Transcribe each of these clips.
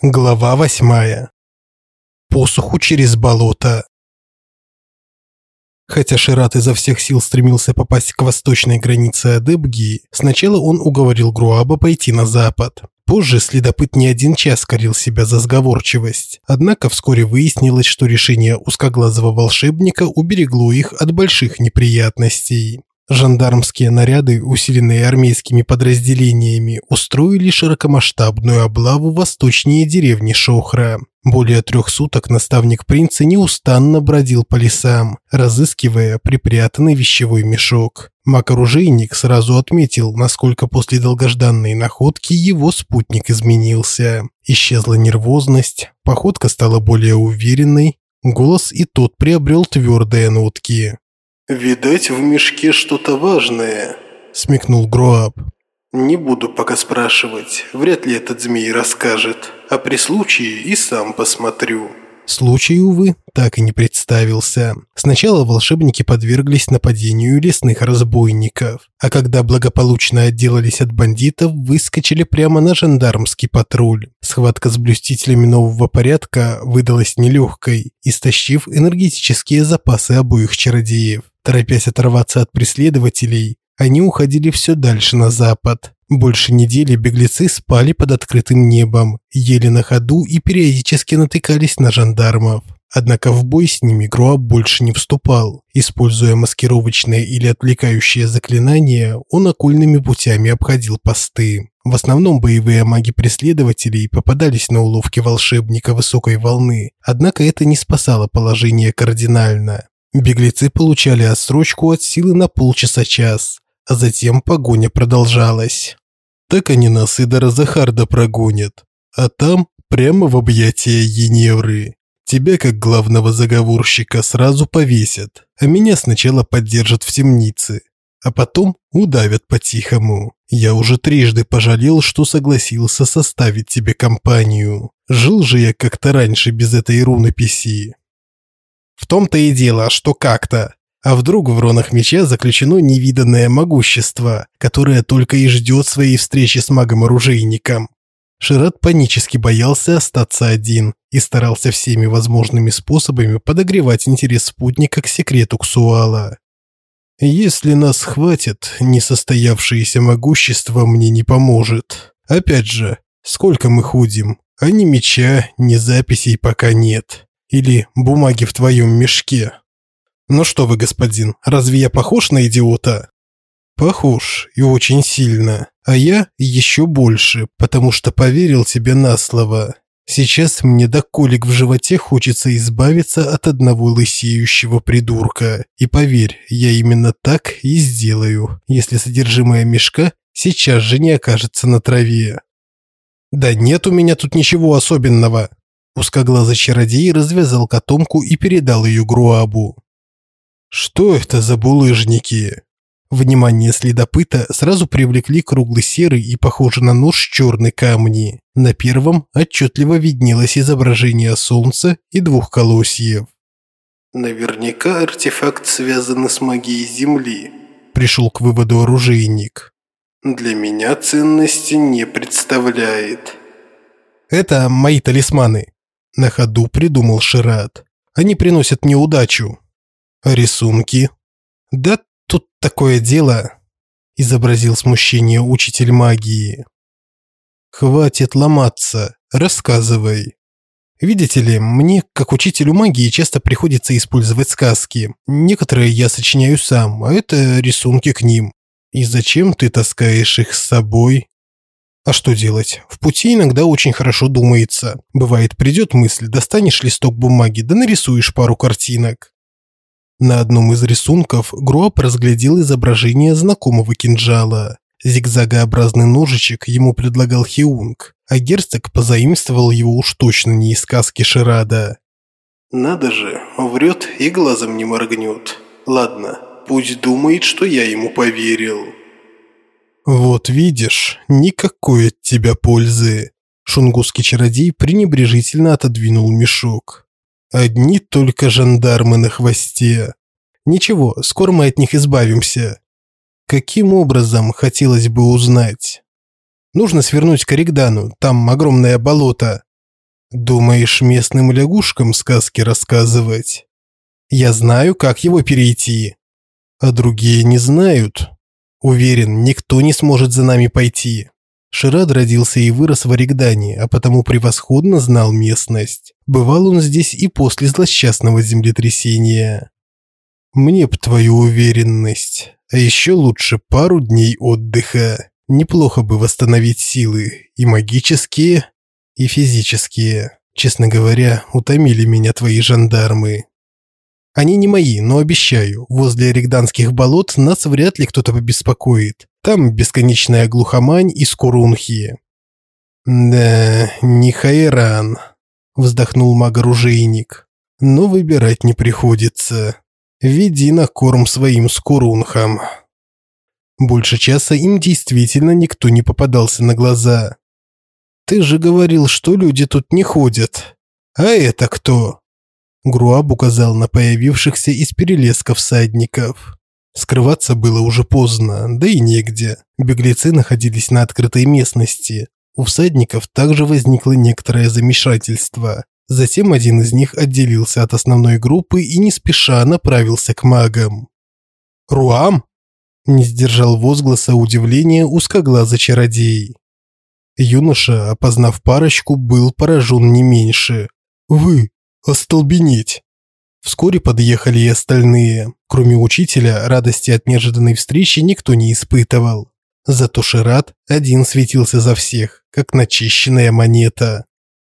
Глава восьмая. Посуху через болото. Хотя Шират изо всех сил стремился попасть к восточной границе Адебгии, сначала он уговорил Груаба пойти на запад. Позже следопыт не один час корил себя за сговорчивость. Однако вскоре выяснилось, что решение узкоглазого волшебника уберегло их от больших неприятностей. Жандармские наряды, усиленные армейскими подразделениями, устроили широкомасштабную облаву восточнее деревни Шохра. Более трех суток наставник принца неустанно бродил по лесам, разыскивая припрятанный вещевой мешок. Маг-оружейник сразу отметил, насколько после долгожданной находки его спутник изменился. Исчезла нервозность, походка стала более уверенной, голос и тот приобрел твердые нотки. «Видать, в мешке что-то важное», – смекнул Гроаб. «Не буду пока спрашивать, вряд ли этот змей расскажет, а при случае и сам посмотрю». Случай, увы, так и не представился. Сначала волшебники подверглись нападению лесных разбойников, а когда благополучно отделались от бандитов, выскочили прямо на жандармский патруль. Схватка с блюстителями нового порядка выдалась нелегкой, истощив энергетические запасы обоих чародеев. Торопясь оторваться от преследователей, они уходили все дальше на запад. Больше недели беглецы спали под открытым небом, ели на ходу и периодически натыкались на жандармов. Однако в бой с ними Груа больше не вступал. Используя маскировочные или отвлекающие заклинания, он окольными путями обходил посты. В основном боевые маги преследователей попадались на уловки волшебника высокой волны, однако это не спасало положение кардинально. Беглецы получали отсрочку от силы на полчаса-час, а затем погоня продолжалась. Так они нас и до Розахарда прогонят, а там прямо в объятия Еневры. Тебя, как главного заговорщика, сразу повесят, а меня сначала поддержат в темнице, а потом удавят по-тихому. Я уже трижды пожалел, что согласился составить тебе компанию. Жил же я как-то раньше без этой рунописи. В том-то и дело, что как-то. А вдруг в ронах меча заключено невиданное могущество, которое только и ждет своей встречи с магом-оружейником. Шират панически боялся остаться один и старался всеми возможными способами подогревать интерес спутника к секрету Ксуала. Если нас хватит, несостоявшееся могущество мне не поможет. Опять же, сколько мы худим, а ни меча, ни записей пока нет. Или бумаги в твоем мешке. Ну что вы, господин, разве я похож на идиота? Похож и очень сильно. А я еще больше, потому что поверил тебе на слово. Сейчас мне до колик в животе хочется избавиться от одного лысеющего придурка. И поверь, я именно так и сделаю, если содержимое мешка сейчас же не окажется на траве. Да нет у меня тут ничего особенного, Узкоглазый чародей развязал котомку и передал ее Груабу. «Что это за булыжники?» Внимание следопыта сразу привлекли круглый серый и похожий на нож черный камни. На первом отчетливо виднелось изображение солнца и двух колосьев. «Наверняка артефакт связан с магией Земли», – пришел к выводу оружейник. «Для меня ценности не представляет». «Это мои талисманы», на ходу придумал Шират. Они приносят мне удачу. Рисунки? Да тут такое дело, изобразил смущение учитель магии. Хватит ломаться, рассказывай. Видите ли, мне, как учителю магии, часто приходится использовать сказки. Некоторые я сочиняю сам, а это рисунки к ним. И зачем ты таскаешь их с собой? А что делать? В пути иногда очень хорошо думается. Бывает, придет мысль, достанешь листок бумаги, да нарисуешь пару картинок. На одном из рисунков Груап разглядел изображение знакомого кинжала. Зигзагообразный ножичек ему предлагал Хиунг, а герцог позаимствовал его уж точно не из сказки Ширада. «Надо же, врет и глазом не моргнет. Ладно, пусть думает, что я ему поверил». «Вот видишь, никакой от тебя пользы!» Шунгусский чародей пренебрежительно отодвинул мешок. «Одни только жандармы на хвосте. Ничего, скоро мы от них избавимся. Каким образом, хотелось бы узнать? Нужно свернуть к Оригдану, там огромное болото. Думаешь, местным лягушкам сказки рассказывать? Я знаю, как его перейти. А другие не знают. Уверен, никто не сможет за нами пойти. Ширад родился и вырос в Оригдане, а потому превосходно знал местность. Бывал он здесь и после злосчастного землетрясения. Мне б твою уверенность, а еще лучше пару дней отдыха. Неплохо бы восстановить силы, и магические, и физические. Честно говоря, утомили меня твои жандармы. Они не мои, но обещаю, возле Оригданских болот нас вряд ли кто-то побеспокоит. Там бесконечная глухомань и скорунхи. Да, не Хайран, вздохнул маг-оружейник. Но выбирать не приходится. Веди на корм своим скорунхам. Больше часа им действительно никто не попадался на глаза. Ты же говорил, что люди тут не ходят. А это кто? Груаб указал на появившихся из перелеска всадников. Скрываться было уже поздно, да и негде. Беглецы находились на открытой местности. У всадников также возникло некоторое замешательство. Затем один из них отделился от основной группы и не спеша направился к магам. «Руам?» – не сдержал возгласа удивления узкоглазый чародей. Юноша, опознав парочку, был поражен не меньше. «Вы, остолбенеть. Вскоре подъехали и остальные. Кроме учителя, радости от неожиданной встречи никто не испытывал. Зато Шират один светился за всех, как начищенная монета.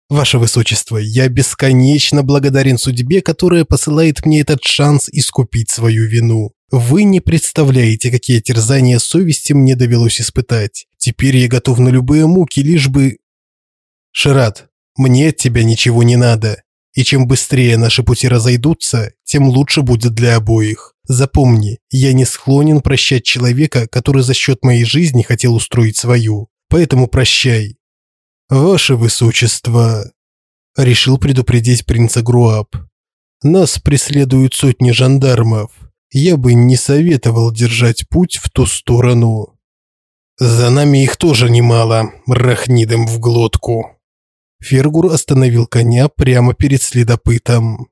Ваше высочество, я бесконечно благодарен судьбе, которая посылает мне этот шанс искупить свою вину. Вы не представляете, какие терзания совести мне довелось испытать. Теперь я готов на любые муки, лишь бы Шират, мне от тебя ничего не надо. И чем быстрее наши пути разойдутся, тем лучше будет для обоих. Запомни, я не склонен прощать человека, который за счет моей жизни хотел устроить свою. Поэтому прощай. Ваше высочество, решил предупредить принца Груап. Нас преследуют сотни жандармов. Я бы не советовал держать путь в ту сторону. За нами их тоже немало, рахнидом в глотку. Фергур остановил коня прямо перед следопытом.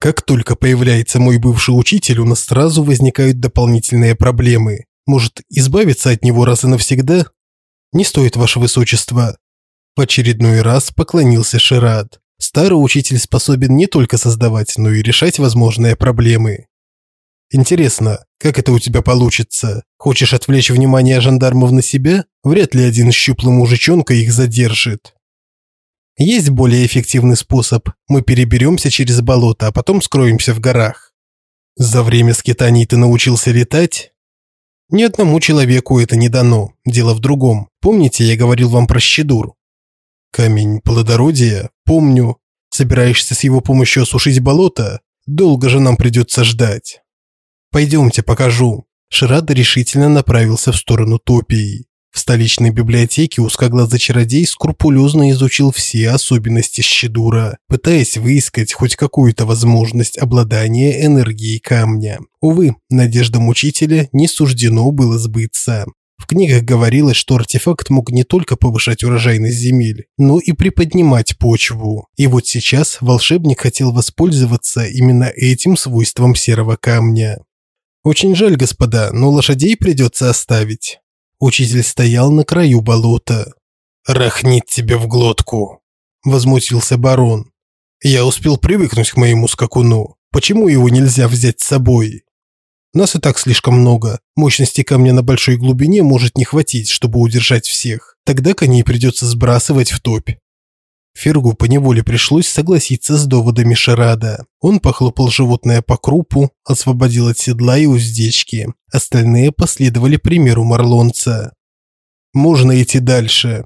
Как только появляется мой бывший учитель, у нас сразу возникают дополнительные проблемы. Может, избавиться от него раз и навсегда? Не стоит, ваше высочество. В очередной раз поклонился Шират. Старый учитель способен не только создавать, но и решать возможные проблемы. Интересно, как это у тебя получится? Хочешь отвлечь внимание жандармов на себя? Вряд ли один щуплый мужичонка их задержит. Есть более эффективный способ. Мы переберемся через болото, а потом скроемся в горах. За время скитаний ты научился летать? Ни одному человеку это не дано. Дело в другом. Помните, я говорил вам про щедур? Камень плодородия? Помню. Собираешься с его помощью осушить болото? Долго же нам придется ждать. Пойдемте, покажу. Ширада решительно направился в сторону Топии. В столичной библиотеке узкоглазый чародей скрупулезно изучил все особенности щедура, пытаясь выискать хоть какую-то возможность обладания энергией камня. Увы, надеждам учителя не суждено было сбыться. В книгах говорилось, что артефакт мог не только повышать урожайность земель, но и приподнимать почву. И вот сейчас волшебник хотел воспользоваться именно этим свойством серого камня. Очень жаль, господа, но лошадей придется оставить. Учитель стоял на краю болота. «Рахнит тебе в глотку!» – возмутился барон. «Я успел привыкнуть к моему скакуну. Почему его нельзя взять с собой?» «Нас и так слишком много. Мощности камня на большой глубине может не хватить, чтобы удержать всех. Тогда коней придется сбрасывать в топь. Фергу поневоле пришлось согласиться с доводами Шарада. Он похлопал животное по крупу, освободил от седла и уздечки. Остальные последовали примеру марлонца. «Можно идти дальше».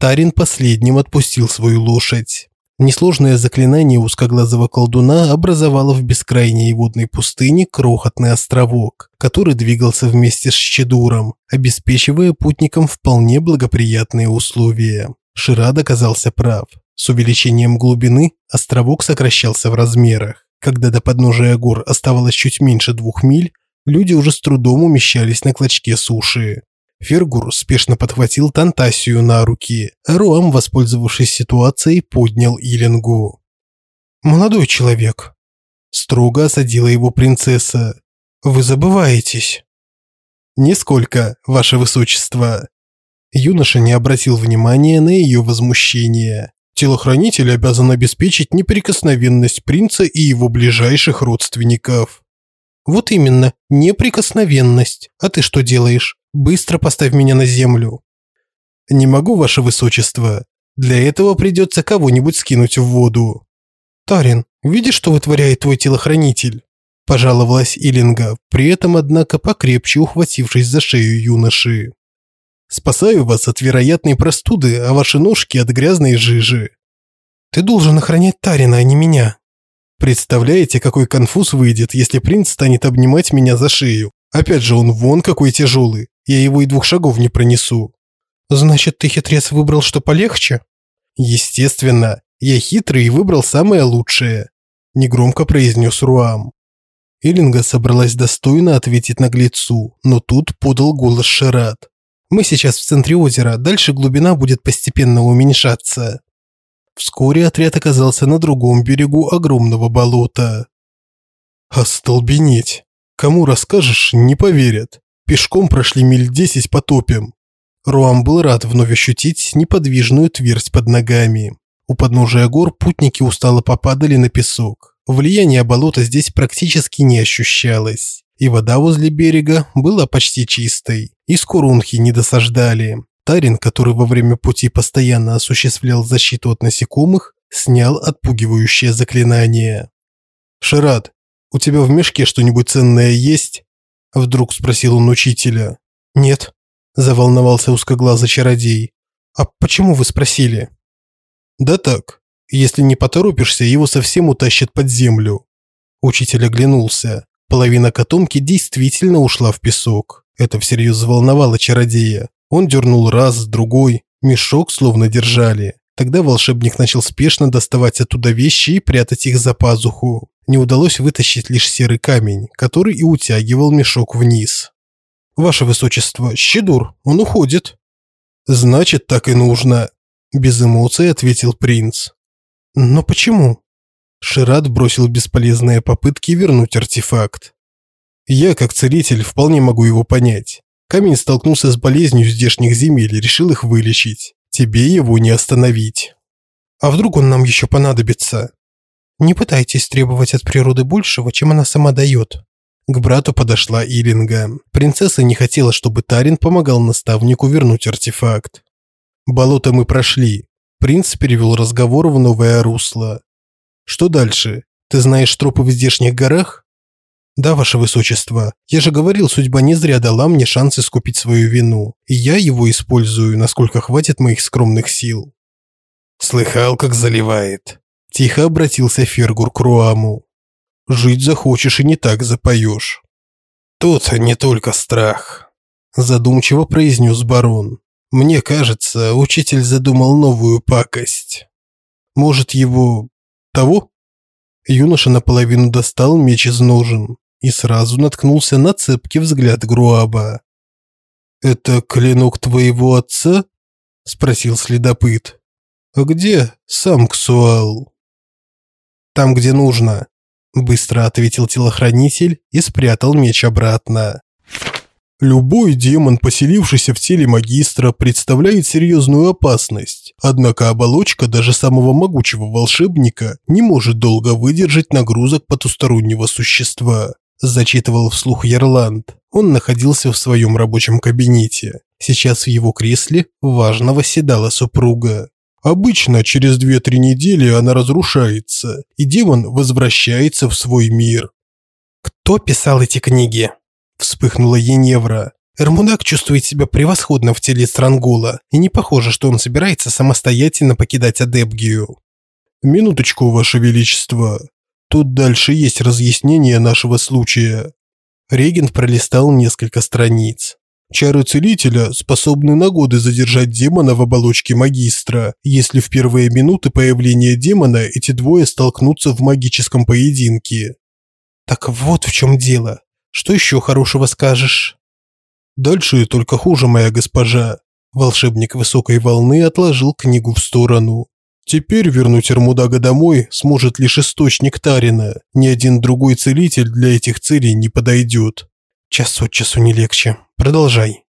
Тарин последним отпустил свою лошадь. Несложное заклинание узкоглазого колдуна образовало в бескрайней водной пустыне крохотный островок, который двигался вместе с Щедуром, обеспечивая путникам вполне благоприятные условия. Ширад оказался прав. С увеличением глубины островок сокращался в размерах. Когда до подножия гор оставалось чуть меньше двух миль, люди уже с трудом умещались на клочке суши. Фергур спешно подхватил Тантасию на руки, а Руам, воспользовавшись ситуацией, поднял Илингу. «Молодой человек», – строго осадила его принцесса, – «вы забываетесь». «Нисколько, ваше высочество». Юноша не обратил внимания на ее возмущение. Телохранитель обязан обеспечить неприкосновенность принца и его ближайших родственников. Вот именно, неприкосновенность. А ты что делаешь? Быстро поставь меня на землю. Не могу, ваше высочество. Для этого придется кого-нибудь скинуть в воду. Тарин, видишь, что вытворяет твой телохранитель? Пожаловалась Илинга, при этом, однако, покрепче ухватившись за шею юноши. Спасаю вас от вероятной простуды, а ваши ножки от грязной жижи. Ты должен охранять Тарина, а не меня. Представляете, какой конфуз выйдет, если принц станет обнимать меня за шею? Опять же, он вон какой тяжелый. Я его и двух шагов не пронесу. Значит, ты хитрец выбрал что полегче? Естественно, я хитрый и выбрал самое лучшее, негромко произнес Руам. Элинга собралась достойно ответить наглецу, но тут подал голос Шерат. Мы сейчас в центре озера, дальше глубина будет постепенно уменьшаться. Вскоре отряд оказался на другом берегу огромного болота. Остолбенеть. Кому расскажешь, не поверят. Пешком прошли миль десять по топям. Руам был рад вновь ощутить неподвижную твердь под ногами. У подножия гор путники устало попадали на песок. Влияние болота здесь практически не ощущалось и вода возле берега была почти чистой, и скорунхи не досаждали. Тарин, который во время пути постоянно осуществлял защиту от насекомых, снял отпугивающее заклинание. «Шарат, у тебя в мешке что-нибудь ценное есть?» Вдруг спросил он учителя. «Нет», – заволновался узкоглазый чародей. «А почему вы спросили?» «Да так. Если не поторопишься, его совсем утащат под землю». Учитель оглянулся. Половина котомки действительно ушла в песок. Это всерьез взволновало чародея. Он дернул раз, другой. Мешок словно держали. Тогда волшебник начал спешно доставать оттуда вещи и прятать их за пазуху. Не удалось вытащить лишь серый камень, который и утягивал мешок вниз. «Ваше высочество, щедур, он уходит». «Значит, так и нужно», – без эмоций ответил принц. «Но почему?» Шират бросил бесполезные попытки вернуть артефакт. Я, как целитель, вполне могу его понять. Камень столкнулся с болезнью здешних земель и решил их вылечить. Тебе его не остановить. А вдруг он нам еще понадобится? Не пытайтесь требовать от природы большего, чем она сама дает. К брату подошла Илинга. Принцесса не хотела, чтобы Тарин помогал наставнику вернуть артефакт. Болото мы прошли. Принц перевел разговор в новое русло. Что дальше? Ты знаешь тропы в здешних горах? Да, ваше высочество. Я же говорил, судьба не зря дала мне шанс искупить свою вину, и я его использую, насколько хватит моих скромных сил. Слыхал, как заливает. Тихо обратился Фергур к Руаму. Жить захочешь и не так запоешь. Тут не только страх, задумчиво произнес барон. Мне кажется, учитель задумал новую пакость. Может, его того?» Юноша наполовину достал меч из ножен и сразу наткнулся на цепкий взгляд Груаба. «Это клинок твоего отца?» – спросил следопыт. «А где сам Ксуал?» «Там, где нужно», – быстро ответил телохранитель и спрятал меч обратно. Любой демон, поселившийся в теле магистра, представляет серьезную опасность. Однако оболочка даже самого могучего волшебника не может долго выдержать нагрузок потустороннего существа, зачитывал вслух Ярланд. Он находился в своем рабочем кабинете. Сейчас в его кресле важно восседала супруга. Обычно через 2-3 недели она разрушается, и демон возвращается в свой мир. Кто писал эти книги? Вспыхнула Еневра. Эрмудак чувствует себя превосходно в теле Странгула, и не похоже, что он собирается самостоятельно покидать Адепгию. «Минуточку, Ваше Величество. Тут дальше есть разъяснение нашего случая». Регент пролистал несколько страниц. Чары целителя способны на годы задержать демона в оболочке магистра, если в первые минуты появления демона эти двое столкнутся в магическом поединке. Так вот в чем дело. Что еще хорошего скажешь? Дальше только хуже, моя госпожа. Волшебник высокой волны отложил книгу в сторону. Теперь вернуть Эрмудага домой сможет лишь источник Тарина. Ни один другой целитель для этих целей не подойдет. Час от часу не легче. Продолжай.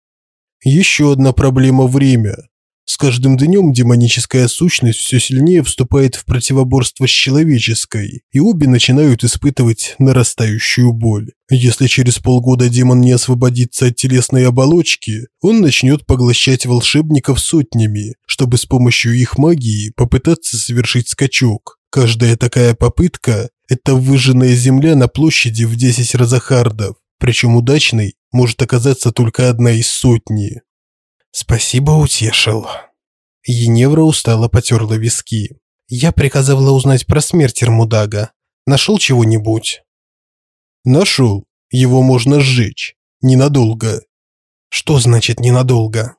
Еще одна проблема – время. С каждым днем демоническая сущность все сильнее вступает в противоборство с человеческой, и обе начинают испытывать нарастающую боль. Если через полгода демон не освободится от телесной оболочки, он начнет поглощать волшебников сотнями, чтобы с помощью их магии попытаться совершить скачок. Каждая такая попытка – это выжженная земля на площади в 10 разахардов, причем удачной может оказаться только одна из сотни. Спасибо, утешил. Еневра устало потерла виски. Я приказывала узнать про смерть Эрмудага. Нашел чего-нибудь? Нашел. Его можно сжечь. Ненадолго. Что значит ненадолго?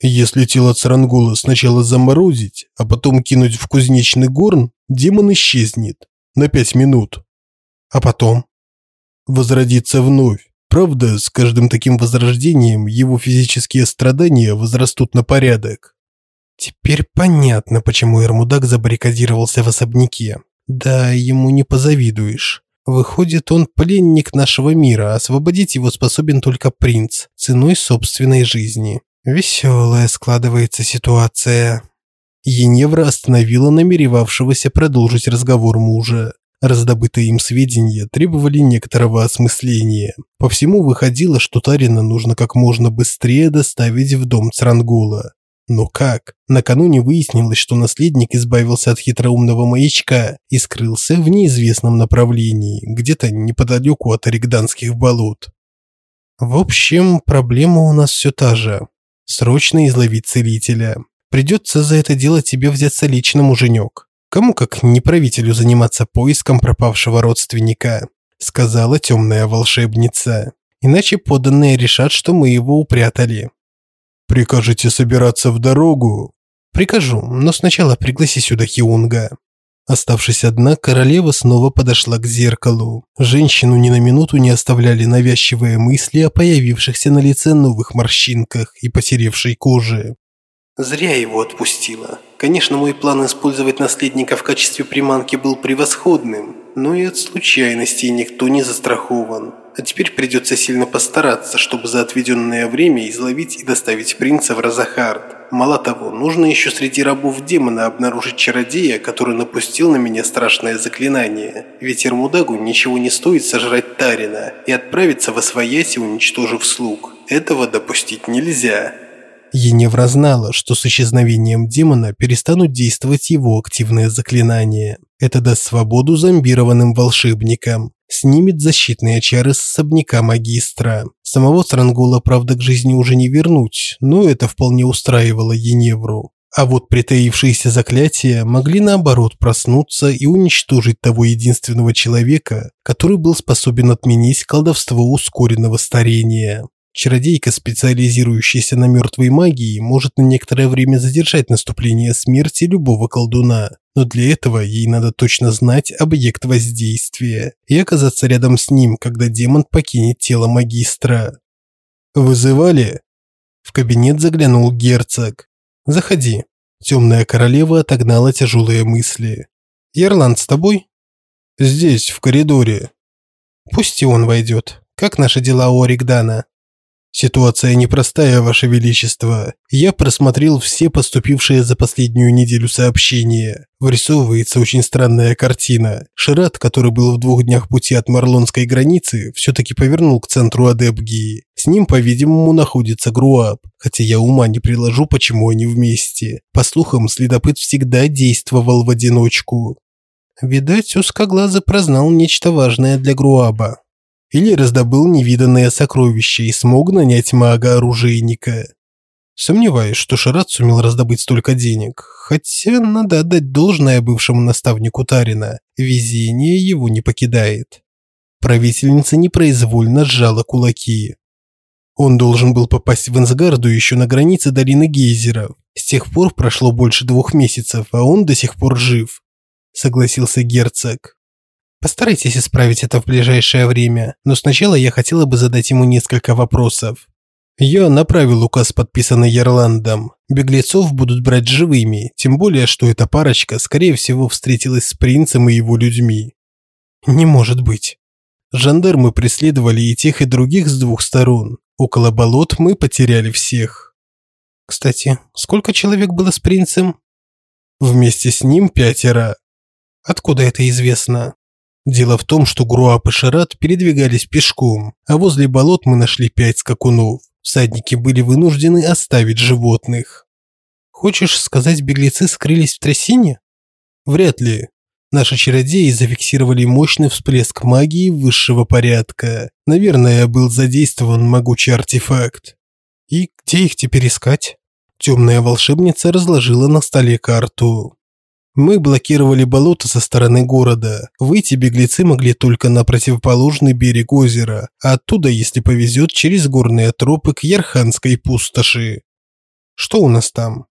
Если тело Царангула сначала заморозить, а потом кинуть в кузнечный горн, демон исчезнет. На пять минут. А потом? Возродится вновь. Правда, с каждым таким возрождением его физические страдания возрастут на порядок. Теперь понятно, почему Эрмудак забаррикадировался в особняке. Да, ему не позавидуешь. Выходит, он пленник нашего мира, освободить его способен только принц, ценой собственной жизни. Веселая складывается ситуация. Еневра остановила намеревавшегося продолжить разговор мужа. Раздобытые им сведения требовали некоторого осмысления. По всему выходило, что Тарина нужно как можно быстрее доставить в дом Црангула. Но как? Накануне выяснилось, что наследник избавился от хитроумного маячка и скрылся в неизвестном направлении, где-то неподалеку от Оригданских болот. В общем, проблема у нас все та же. Срочно изловить целителя. Придется за это дело тебе взяться лично, муженек. Кому как не правителю заниматься поиском пропавшего родственника, сказала темная волшебница. Иначе подданные решат, что мы его упрятали. Прикажете собираться в дорогу? Прикажу, но сначала пригласи сюда Хиунга. Оставшись одна, королева снова подошла к зеркалу. Женщину ни на минуту не оставляли навязчивые мысли о появившихся на лице новых морщинках и посеревшей коже. Зря его отпустила. Конечно, мой план использовать наследника в качестве приманки был превосходным, но и от случайностей никто не застрахован. А теперь придется сильно постараться, чтобы за отведенное время изловить и доставить принца в Розахард. Мало того, нужно еще среди рабов демона обнаружить чародея, который напустил на меня страшное заклинание. Ведь Эрмудагу ничего не стоит сожрать Тарина и отправиться во свояси, уничтожив слуг. Этого допустить нельзя. Еневра знала, что с исчезновением демона перестанут действовать его активные заклинания. Это даст свободу зомбированным волшебникам, снимет защитные чары с особняка магистра. Самого Странгула, правда, к жизни уже не вернуть, но это вполне устраивало Еневру. А вот притаившиеся заклятия могли наоборот проснуться и уничтожить того единственного человека, который был способен отменить колдовство ускоренного старения. Чародейка, специализирующаяся на мертвой магии, может на некоторое время задержать наступление смерти любого колдуна, но для этого ей надо точно знать объект воздействия и оказаться рядом с ним, когда демон покинет тело магистра. «Вызывали?» В кабинет заглянул герцог. «Заходи». Темная королева отогнала тяжелые мысли. «Ярланд с тобой?» «Здесь, в коридоре». «Пусть и он войдет. Как наши дела у Оригдана?» Ситуация непростая, ваше величество. Я просмотрел все поступившие за последнюю неделю сообщения. Вырисовывается очень странная картина. Шират, который был в двух днях пути от Марлонской границы, все-таки повернул к центру Адепгии. С ним, по-видимому, находится Груаб, хотя я ума не приложу, почему они вместе. По слухам, следопыт всегда действовал в одиночку. Видать, узкоглазый прознал нечто важное для Груаба или раздобыл невиданное сокровище и смог нанять мага-оружейника. Сомневаюсь, что Шарат сумел раздобыть столько денег, хотя надо отдать должное бывшему наставнику Тарина, везение его не покидает. Правительница непроизвольно сжала кулаки. Он должен был попасть в Инсгарду еще на границе долины гейзеров. С тех пор прошло больше двух месяцев, а он до сих пор жив, согласился герцог. Постарайтесь исправить это в ближайшее время, но сначала я хотела бы задать ему несколько вопросов. Я направил указ, подписанный Ярландом. Беглецов будут брать живыми, тем более, что эта парочка, скорее всего, встретилась с принцем и его людьми. Не может быть. Жандармы преследовали и тех, и других с двух сторон. Около болот мы потеряли всех. Кстати, сколько человек было с принцем? Вместе с ним пятеро. Откуда это известно? Дело в том, что Груап и Шарат передвигались пешком, а возле болот мы нашли пять скакунов всадники были вынуждены оставить животных. Хочешь сказать, беглецы скрылись в трясине? Вряд ли. Наши чародеи зафиксировали мощный всплеск магии высшего порядка. Наверное, был задействован могучий артефакт. И где их теперь искать? Темная волшебница разложила на столе карту. Мы блокировали болото со стороны города. Выйти беглецы могли только на противоположный берег озера, а оттуда, если повезет, через горные тропы к Ярханской пустоши. Что у нас там?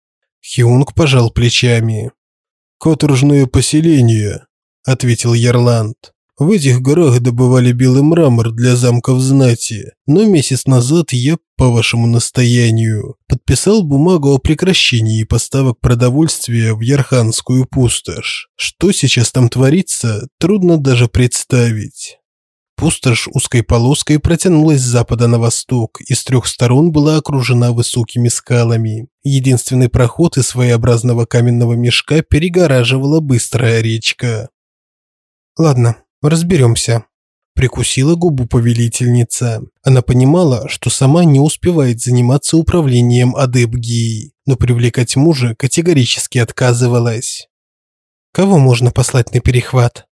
Хиунг пожал плечами. Каторжное поселение, ответил Ярланд. В этих горах добывали белый мрамор для замков знати, но месяц назад я, по вашему настоянию, подписал бумагу о прекращении поставок продовольствия в Ярханскую пустошь. Что сейчас там творится, трудно даже представить. Пустошь узкой полоской протянулась с запада на восток и с трех сторон была окружена высокими скалами. Единственный проход из своеобразного каменного мешка перегораживала быстрая речка. Ладно, Разберемся. Прикусила губу повелительница. Она понимала, что сама не успевает заниматься управлением Адебгией, но привлекать мужа категорически отказывалась. Кого можно послать на перехват?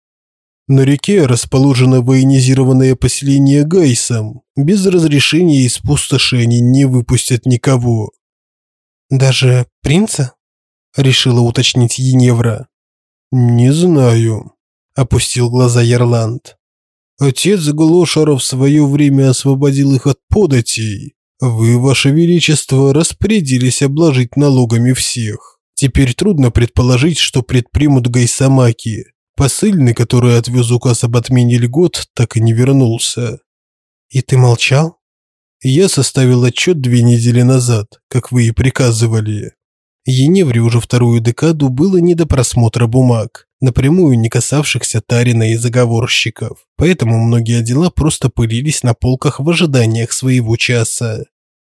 На реке расположено военизированное поселение Гайсом. Без разрешения из пустоши не выпустят никого. Даже принца? Решила уточнить Еневра. Не знаю опустил глаза Ярланд. Отец Глошара в свое время освободил их от податей. Вы, ваше величество, распорядились обложить налогами всех. Теперь трудно предположить, что предпримут гайсамаки. Посыльный, который отвез указ об отмене льгот, так и не вернулся. И ты молчал? Я составил отчет две недели назад, как вы и приказывали. Еневре уже вторую декаду было не до просмотра бумаг напрямую не касавшихся Тарина и заговорщиков. Поэтому многие дела просто пылились на полках в ожиданиях своего часа.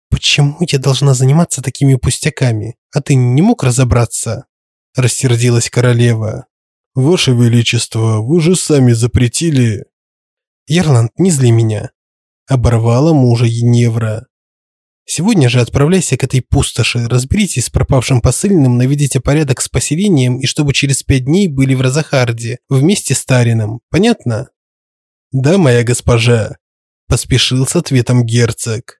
«Почему я должна заниматься такими пустяками? А ты не мог разобраться?» – рассердилась королева. «Ваше Величество, вы же сами запретили...» «Ерланд, не зли меня!» – оборвала мужа Еневра. Сегодня же отправляйся к этой пустоши, разберитесь с пропавшим посыльным, наведите порядок с поселением и чтобы через пять дней были в Разахарде, вместе с Тарином. Понятно? Да, моя госпожа, поспешил с ответом герцог.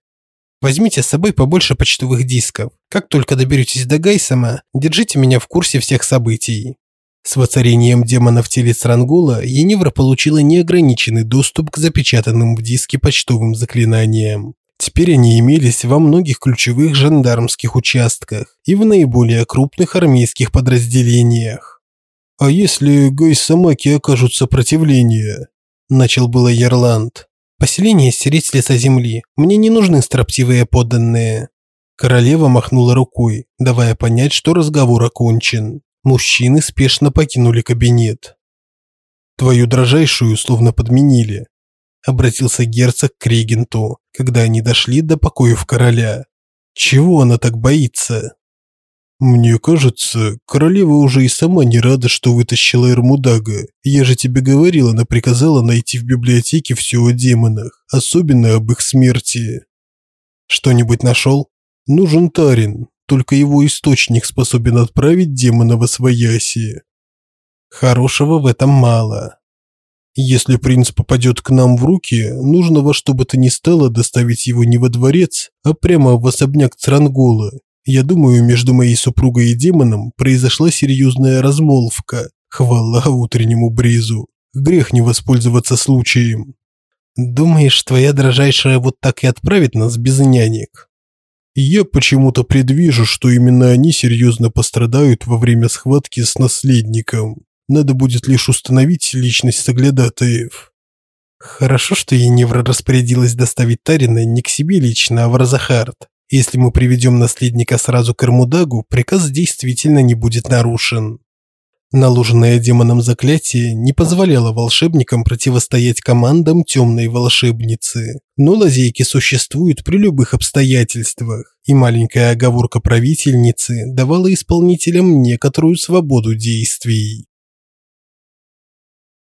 Возьмите с собой побольше почтовых дисков. Как только доберетесь до Гайсама, держите меня в курсе всех событий. С воцарением демона в теле Срангула Еневра получила неограниченный доступ к запечатанным в диске почтовым заклинаниям. Теперь они имелись во многих ключевых жандармских участках и в наиболее крупных армейских подразделениях. «А если гайсамаки окажут сопротивление?» – начал было Ярланд. «Поселение стереть с лица земли. Мне не нужны строптивые подданные». Королева махнула рукой, давая понять, что разговор окончен. Мужчины спешно покинули кабинет. «Твою дрожайшую словно подменили», обратился герцог к регенту, когда они дошли до покоев короля. Чего она так боится? Мне кажется, королева уже и сама не рада, что вытащила Эрмудага. Я же тебе говорила, она приказала найти в библиотеке все о демонах, особенно об их смерти. Что-нибудь нашел? Нужен Тарин, только его источник способен отправить демона во свояси. Хорошего в этом мало. Если принц попадет к нам в руки, нужно во что бы то ни стало доставить его не во дворец, а прямо в особняк Црангола. Я думаю, между моей супругой и демоном произошла серьезная размолвка. Хвала утреннему бризу. Грех не воспользоваться случаем. Думаешь, твоя дрожайшая вот так и отправит нас без нянек? Я почему-то предвижу, что именно они серьезно пострадают во время схватки с наследником. Надо будет лишь установить личность соглядатаев. Хорошо, что Еневра распорядилась доставить Тарина не к себе лично, а в Арзахард. Если мы приведем наследника сразу к Эрмудагу, приказ действительно не будет нарушен. Наложенное демоном заклятие не позволяло волшебникам противостоять командам темной волшебницы. Но лазейки существуют при любых обстоятельствах, и маленькая оговорка правительницы давала исполнителям некоторую свободу действий.